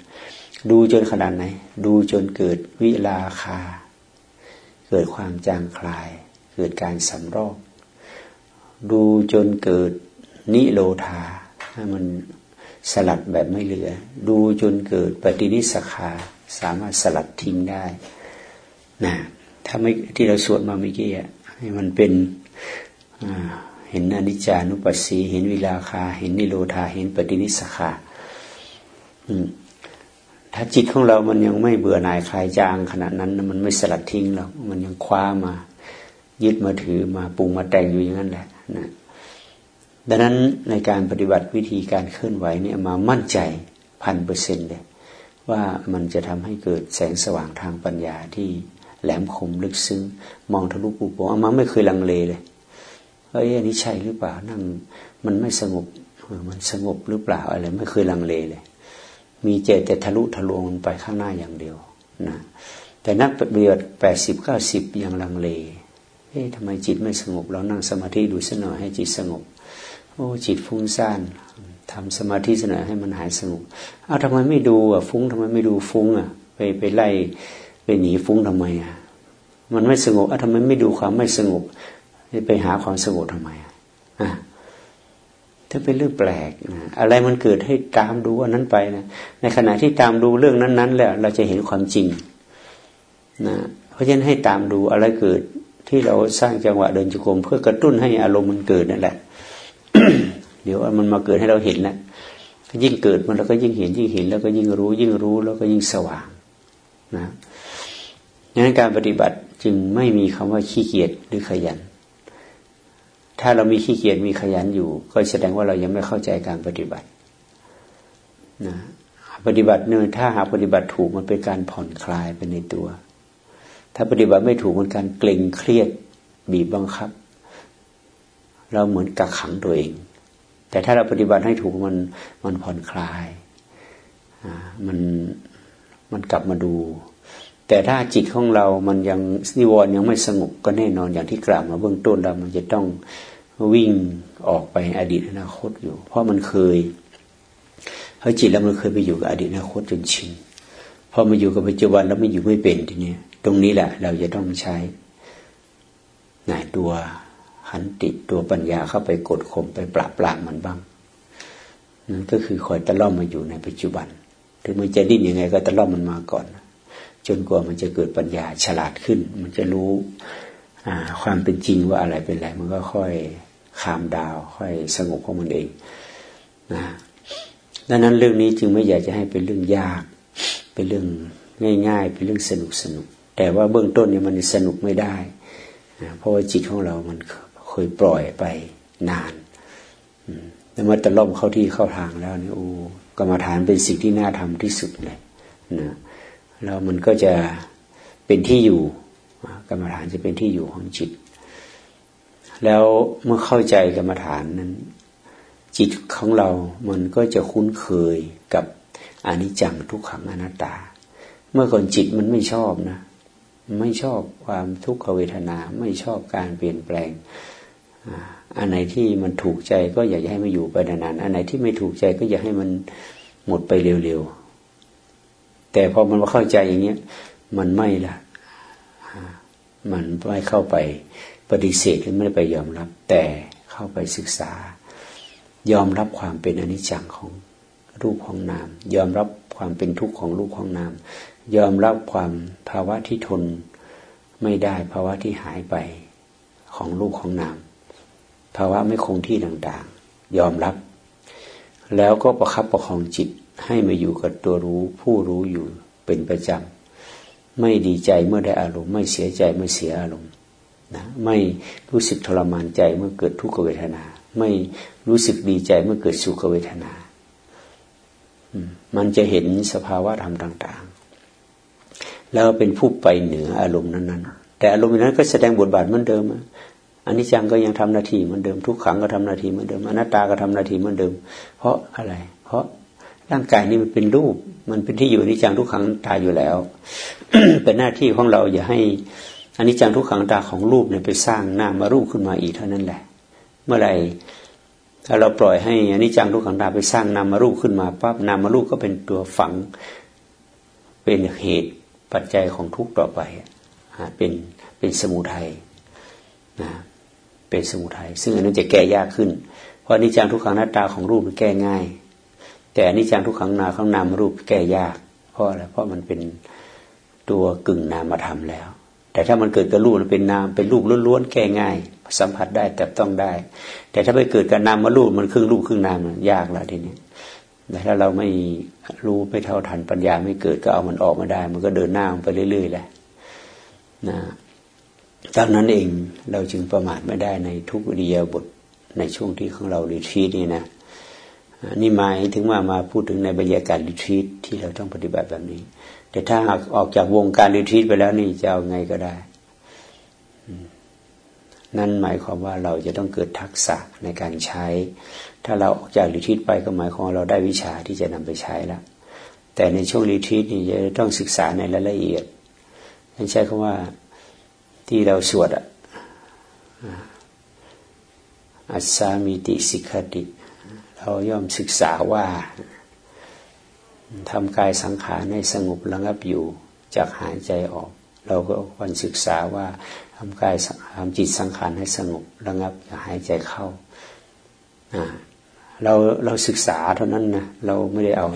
ดูจนขนาดไหน ดูจนเกิดวิลาคา เกิดความจางคลาย เกิดการสำรอก ดูจนเกิดนิโรธาให้มัน สลัดแบบไม่เหลือ ดูจนเกิดปฏินิสขา สามารถสลัดทิ้งได้นะถ้าไม่ที่เราสวดมาเมื่อกี้ให้มันเป็นเห็นอนิจจานุปัสสี เห็นวิลาคา เห็นนิโรธา เห็นปฏินิสขาถ้าจิตของเรามันยังไม่เบื่อหน่ายคลายจางขนาดนั้น มันไม่สลัดทิ้งหรอกมันยังคว้ามา ยึดมาถือมาปรุงมาแต่งอยู่อย่างนั้นแหละนะ ดังนั้นในการปฏิบัติวิธีการเคลื่อนไหวเนี่ยมามั่นใจพันเปอร์เซ็นต์เลยว่ามันจะทำให้เกิดแสงสว่างทางปัญญาที่แหลมคมลึกซึ้ง มองทะลุปูโปงอามาไม่เคยลังเลเลยเฮ้ยอันนี้ใช่หรือเปล่านั่งมันไม่สงบมันสงบหรือเปล่าอะไรไม่เคยลังเลเลย มีเจตแต่ทะลุทะลวงไปข้างหน้าอย่างเดียวนะแต่นักปฏิบัติแปดสิบเก้าสิบยังลังเลเอ๊ะทำไมจิตไม่สงบเรานั่งสมาธิดูสักหน่อยให้จิตสงบ จิตฟุ้งซ่านทำสมาธิเสนอให้มันหายสงบอ้าทำไมไม่ดูอะฟุ้งทำไมไม่ดูฟุ้งอะ ไปไปไล่ไปหนีฟุ้งทำไมอะมันไม่สงบอ้าทำไมไม่ดูความไม่สงบไปหาความสงบทำไมอะอะถ้าเป็นเรื่องแปลกนะอะไรมันเกิดให้ตามดูอันนั้นไปนะในขณะที่ตามดูเรื่องนั้นๆแล้วเราจะเห็นความจริงนะเพราะฉะนั้นให้ตามดูอะไรเกิดที่เราสร้างจังหวะเดินจุกรมเพื่อกระตุ้นให้อารมณ์มันเกิดนั่นแหละ เดี๋ยวมันมาเกิดให้เราเห็นแล้วยิ่งเกิดมันเราก็ยิ่งเห็นยิ่งเห็น แล้วก็ยิ่งรู้ ยิ่งรู้แล้วก็ยิ่งสว่างนะดังนั้นการปฏิบัติจึงไม่มีคำว่าขี้เกียจหรือขยัน ถ้าเรามีขี้เกียจมีขยันอยู่ ก็แสดงว่าเรายังไม่เข้าใจการปฏิบัตินะปฏิบัติเนื่อถ้าหากปฏิบัติถูกมันเป็นการผ่อนคลายไปในตัว ถ้าปฏิบัติไม่ถูกมันการเกร็งเครียดบีบบังคับ เราเหมือนกักขังตัวเอง แต่ถ้าเราปฏิบัติให้ถูกมันมันผ่อนคลายมันมันกลับมาดู แต่ถ้าจิตของเรามันยังนิวรณ์ยังไม่สงบก็แน่นอนอย่างที่กล่าวมาเบื้องต้นเรามันจะต้องวิ่งออกไปอดีตอนาคตอยู่ เพราะมันเคยเพราะจิตแล้วมันเคยไปอยู่กับอดีตอนาคตจนชินพอมาอยู่กับปัจจุบันแล้วไม่อยู่ไม่เป็นทีนี้ตรงนี้แหละ เราจะต้องใช้หนตัว หันติตัวปัญญาเข้าไปกดข่มไปปราบปรามมันบ้างนั่นก็คือคอยตะล่อมมาอยู่ในปัจจุบัน ถึงมันจะดิ้นยังไงก็ตะล่อมมันมาก่อน จนกว่ามันจะเกิดปัญญาฉลาดขึ้น มันจะรู้ความเป็นจริงว่าอะไรเป็นอะไรมันก็ค่อยคามดาว ค่อยสงบของมันเองนะดังนั้นเรื่องนี้จึงไม่อยากจะให้เป็นเรื่องยาก เป็นเรื่องง่าย ๆ เป็นเรื่องสนุกสนุกแต่ว่าเบื้องต้นเนี่ยมันสนุกไม่ได้นะเพราะว่าจิตของเรามัน ยปล่อยไปนานแล้วมาตะล่อมเข้าที่เข้าทางแล้วเนี่ยโอ้กรรมฐานเป็นสิ่งที่น่าทำที่สุดเลยนะแล้วมันก็จะเป็นที่อยู่กรรมฐานจะเป็นที่อยู่ของจิต แล้วเมื่อเข้าใจกรรมฐานนั้น จิตของเรา มันก็จะคุ้นเคยกับอนิจจังทุกขังอนัตตา เมื่อก่อนจิตมันไม่ชอบนะ ไม่ชอบความทุกขเวทนา ไม่ชอบการเปลี่ยนแปลง อันไหนที่มันถูกใจก็อยากให้มันอยู่ไปนานๆ อันไหนที่ไม่ถูกใจก็อยากให้มันหมดไปเร็วๆ แต่พอมันมาเข้าใจอย่างเงี้ย มันไม่ละมันไม่เข้าไปปฏิเสธหรือไม่ไปยอมรับ แต่เข้าไปศึกษา ยอมรับความเป็นอนิจจังของรูปของนาม ยอมรับความเป็นทุกข์ของรูปของนาม ยอมรับความภาวะที่ทนไม่ได้ภาวะที่หายไปของรูปของนามาวะไม่คงที่ต่างๆ ยอมรับ แล้วก็ประคับประคองจิตให้มาอยู่กับตัวรู้ผู้รู้อยู่เป็นประจำ ไม่ดีใจเมื่อได้อารมณ์ ไม่เสียใจเมื่อเสียอารมณ์นะไม่รู้สึกทรมานใจเมื่อเกิดทุกขเวทนา ไม่รู้สึกดีใจเมื่อเกิดสุขเวทนา มันจะเห็นสภาวะธรรมต่าง ๆ แล้วเป็นผู้ไปเหนืออารมณ์นั้นๆ แต่อารมณ์นั้นก็แสดงบทบาทเหมือนเดิม อันนี้จังก็ยังทำหน้าที่เหมือนเดิมทุกขังก็ทำหน้าที่เหมือนเดิมอนัตตาก็ทำหน้าที่เหมือนเดิม เพราะอะไร เพราะร่างกายนี้มันเป็นรูป มันเป็นที่อยู่อนิจจังทุกขังตายอยู่แล้ว เป็นหน้าที่ของเราอย่าให้อันนี้จังทุกขังตาของรูปเนี่ยไปสร้างนามารูปขึ้นมาอีกเท่านั้นแหละ เมื่อไหร่ถ้าเราปล่อยให้อันนี้จังทุกขังตาไปสร้างนามารูปขึ้นมาปั๊บนามารูปก็เป็นตัวฝัง เป็นเหตุปัจจัยของทุกต่อไปเป็นเป็นสมุทัยนะ เป็นสมุทัยซึ่งอันนั้นจะแก้ยากขึ้น เพราะนิจังทุกขังหน้าตาของรูปมันแก้ง่าย แต่นิจังทุกขังนาของนามรูปแก้ยากเพราะอะไรเพราะมันเป็นตัวกึ่งนามธรรมแล้ว แต่ถ้ามันเกิดกับรูปมันเป็นนามเป็นรูปล้วนๆแก้ง่าย สัมผัสได้แต่ต้องได้ แต่ถ้าไปเกิดกับนามมารูปมันครึ่งรูปครึ่งนามยากแล้วทีนี้แต่ถ้าเราไม่รู้ไม่เท่าทันปัญญาไม่เกิดก็เอามันออกมาได้ มันก็เดินหน้าไปเรื่อยๆแหละนะ ดังนั้นเองเราจึงประมาทไม่ได้ในทุกวิดียบทในช่วงที่ของเรารีทีนี่นะนี่หมายถึงว่ามาพูดถึงในบรรยากาศรีทีที่เราต้องปฏิบัติแบบนี้ แต่ถ้าหากออกจากวงการดิทีไปแล้วนี่จะเอาไงก็ได้ นั่นหมายความว่าเราจะต้องเกิดทักษะในการใช้ ถ้าเราออกจากรีทีไปก็หมายความเราได้วิชาที่จะนำไปใช้แล้วแต่ในช่วงรีทีนี่จะต้องศึกษาในรายละเอียดฉันใช้คำว่า ที่เราสวดอะอัสสามิติสิกขติเรเราย่อมศึกษาว่าทำกายสังขารให้สงบระงับอยู่จากหายใจออก เราก็ควรศึกษาว่าทำกายทำจิตสังขารให้สงบระงับจากหายใจเข้าเราเราศึกษาเท่านั้นนะเราไม่ได้เอา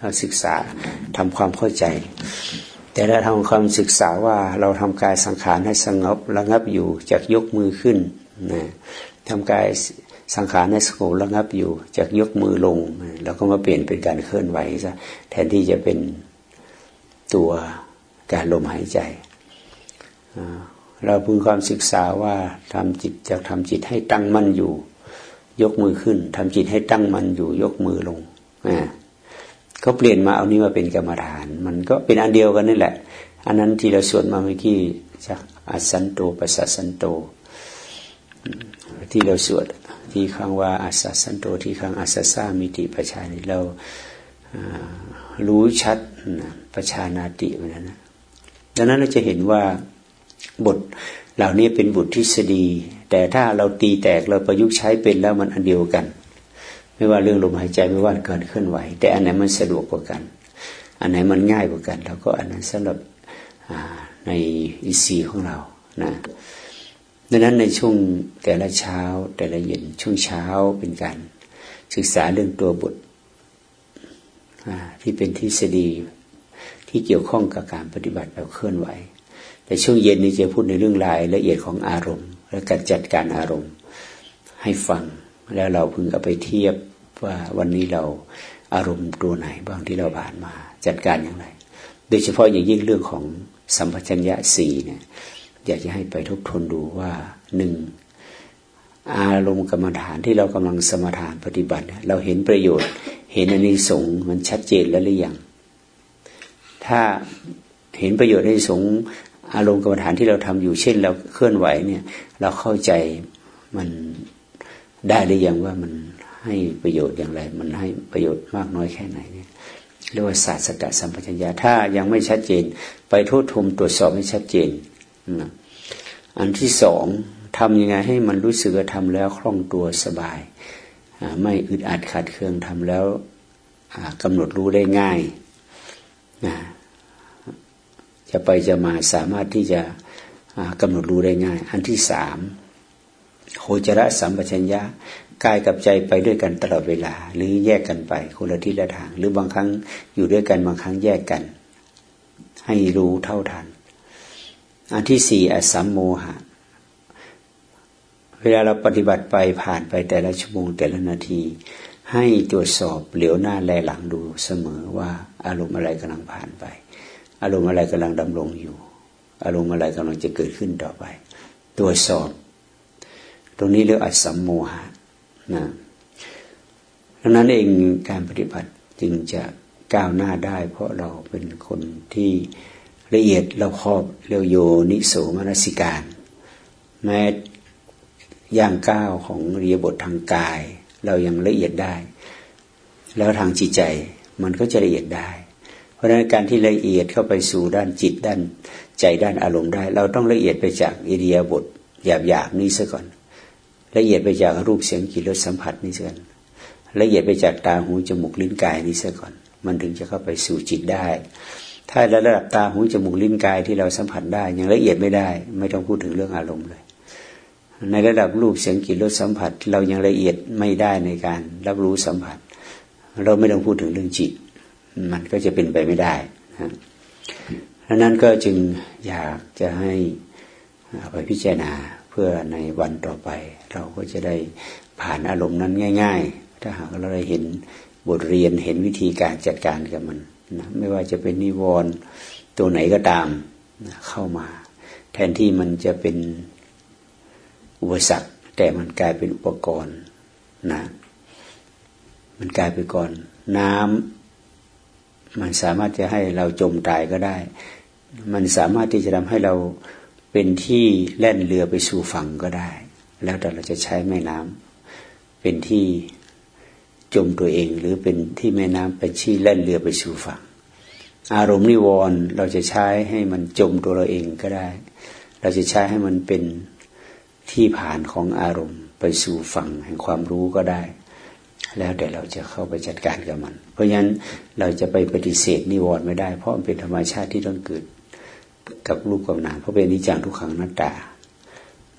เราศึกษาทำความเข้าใจ แต่เราทำความศึกษาว่าเราทำกายสังขารให้สงบระงับอยู่จากยกมือขึ้นนะทำกายสังขารในสงบระงับอยู่จากยกมือลงเราก็มาเปลี่ยนเป็นการเคลื่อนไหวซะแทนที่จะเป็นตัวการลมหายใจ เราพึงความศึกษาว่าทำจิตจะทำจิตให้ตั้งมั่นอยู่ ยกมือขึ้นทำจิตให้ตั้งมั่นอยู่ยกมือลงก็ เขาเปลี่ยนมาเอานี้มาเป็นกรรมฐาน มันก็เป็นอันเดียวกันนี่แหละ อันนั้นที่เราสวดมาเมื่อกี้จากอัสันโตปัสสันโต ที่เราสวดที่คำว่าอาสัสันโตที่คำอาสัสามิติประชานี่เรารู้ชัดประชานาติมือนนะดังนั้นเราจะเห็นว่าบทเหล่านี้เป็นบททฤษฎี แต่ถ้าเราตีแตกเราประยุกต์ใช้เป็นแล้วมันอันเดียวกัน ไม่ว่าเรื่องลมหายใจไม่ว่าการเคลื่อนไหว แต่อันไหนมันสะดวกกว่ากัน อันไหนมันง่ายกว่ากันเราก็อันนั้นสำหรับในอีซีของเรานะดังนั้นในช่วงแต่ละเช้าแต่ละเย็นช่วงเช้าเป็นการศึกษาเรื่องตัวบทที่เป็นทฤษฎีที่เกี่ยวข้องกับการปฏิบัติแบบเคลื่อนไหว แต่ช่วงเย็นนี้จะพูดในเรื่องรายละเอียดของอารมณ์ และการจัดการอารมณ์ ให้ฟังแล้วเราพึงเอาไปเทียบ ว่าวันนี้เราอารมณ์ตัวไหนบ้างที่เราผ่านมา จัดการอย่างไร โดยเฉพาะอย่างยิ่งเรื่องของสัมปชัญญะสี่เนี่ยอยากจะให้ไปทบทวนดูว่าหนึ่งอารมณ์กรรมฐานที่เรากำลังสมาทานปฏิบัติ เราเห็นประโยชน์ เห็นอนิสงส์มันชัดเจนแล้วหรือยังถ้าเห็นประโยชน์ในสงส์อารมณ์กรรมฐานที่เราทำอยู่เช่น เราเคลื่อนไหวเนี่ย เราเข้าใจมันได้หรือยังว่ามัน ให้ประโยชน์อย่างไร มันให้ประโยชน์มากน้อยแค่ไหนเนี่ยเรียกว่าศาสตร์สกัดสัมปชัญญะถ้ายังไม่ชัดเจน ไปทดทมตรวจสอบให้ชัดเจนอันที่สองทำยังไงให้มันรู้สึกว่าทำแล้วคล่องตัวสบาย ไม่อึดอัดขัดเคืองทำแล้วกำหนดรู้ได้ง่ายนะจะไปจะมาสามารถที่จะกำหนดรู้ได้ง่าย อันที่สามโคจรสัมปชัญญะ กายกับใจไปด้วยกันตลอดเวลา หรือแยกกันไปคนละทิศละทาง หรือบางครั้งอยู่ด้วยกันบางครั้งแยกกัน ให้รู้เท่าทัน อันที่สี่อสัมโมหะ เวลาเราปฏิบัติไปผ่านไปแต่ละชั่วโมงแต่ละนาที ให้ตรวจสอบเหลียวหน้าแลหลังดูเสมอว่าอารมณ์อะไรกำลังผ่านไป อารมณ์อะไรกำลังดำรงอยู่ อารมณ์อะไรกำลังจะเกิดขึ้นต่อไป ตรวจสอบ ตรงนี้เรียกอสัมโมหะ นะดังนั้นเองการปฏิบัติจึงจะก้าวหน้าได้ เพราะเราเป็นคนที่ละเอียดเราครอบเรียวโยนิโสมนสิการ แม้ย่างก้าวของเรียบททางกาย เรายังละเอียดได้ แล้วทางจิตใจมันก็จะละเอียดได้ เพราะฉะนั้นการที่ละเอียดเข้าไปสู่ด้านจิตด้านใจด้านอารมณ์ได้ เราต้องละเอียดไปจากอิเดียบทหยาบหยาบนี้ซะก่อน ละเอียดไปจากรูปเสียงกลิ่นรสสัมผัสนี้ซะก่อนละเอียดไปจากตาหูจมูกลิ้นกายนี้ซะก่อน มันถึงจะเข้าไปสู่จิตได้ ถ้าระดับตาหูจมูกลิ้นกายที่เราสัมผัสได้ยังละเอียดไม่ได้ ไม่ต้องพูดถึงเรื่องอารมณ์เลย ในระดับรูปเสียงกลิ่นรสสัมผัส เรายังละเอียดไม่ได้ในการรับรู้สัมผัส เราไม่ต้องพูดถึงเรื่องจิต มันก็จะเป็นไปไม่ได้นะดังนั้นก็จึงอยากจะให้ไปพิจารณาเพื่อในวันต่อไป เราก็จะได้ผ่านอารมณ์นั้นง่าย ๆ ถ้าหากเราได้เห็นบทเรียนเห็นวิธีการจัดการกับมันนะไม่ว่าจะเป็นนิวรณ์ตัวไหนก็ตามนะเข้ามา แทนที่มันจะเป็นอุปสรรคแต่มันกลายเป็นอุปกรณ์นะมันกลายไปก่อนน้ำมันสามารถจะให้เราจมตายก็ได้ มันสามารถที่จะทำให้เราเป็นที่แล่นเรือไปสู่ฝั่งก็ได้ แล้วแต่เราจะใช้แม่น้ำเป็นที่จมตัวเอง หรือเป็นที่แม่น้ำเป็นชี้แล่นเรือไปสู่ฝั่ง อารมณ์นิวรณ์เราจะใช้ให้มันจมตัวเราเองก็ได้ เราจะใช้ให้มันเป็นที่ผ่านของอารมณ์ไปสู่ฝั่งแห่งความรู้ก็ได้ แล้วแต่เราจะเข้าไปจัดการกับมัน เพราะฉะนั้นเราจะไปปฏิเสธนิวรณ์ไม่ได้ เพราะมันเป็นธรรมชาติที่ต้องเกิดกับรูปกับนามเพราะเป็นนิจังทุกขังนัตตา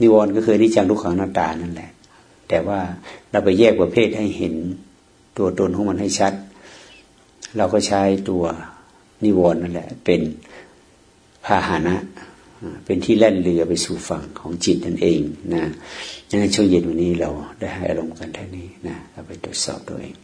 นิวรณ์ก็คือนิจังทุกขังหนัตตานั่นแหละ แต่ว่าเราไปแยกประเภทให้เห็นตัวตนของมันให้ชัด เราก็ใช้ตัวนิวรณ์นั่นแหละ เป็นพาหานะเป็นที่แล่นเรือไปสู่ฝั่งของจิตนั่นเองนะงั้นช่วงเย็นวันนี้เราได้ให้อารมณ์กันแค่นี้นะเราไปตรวจสอบตัวเอง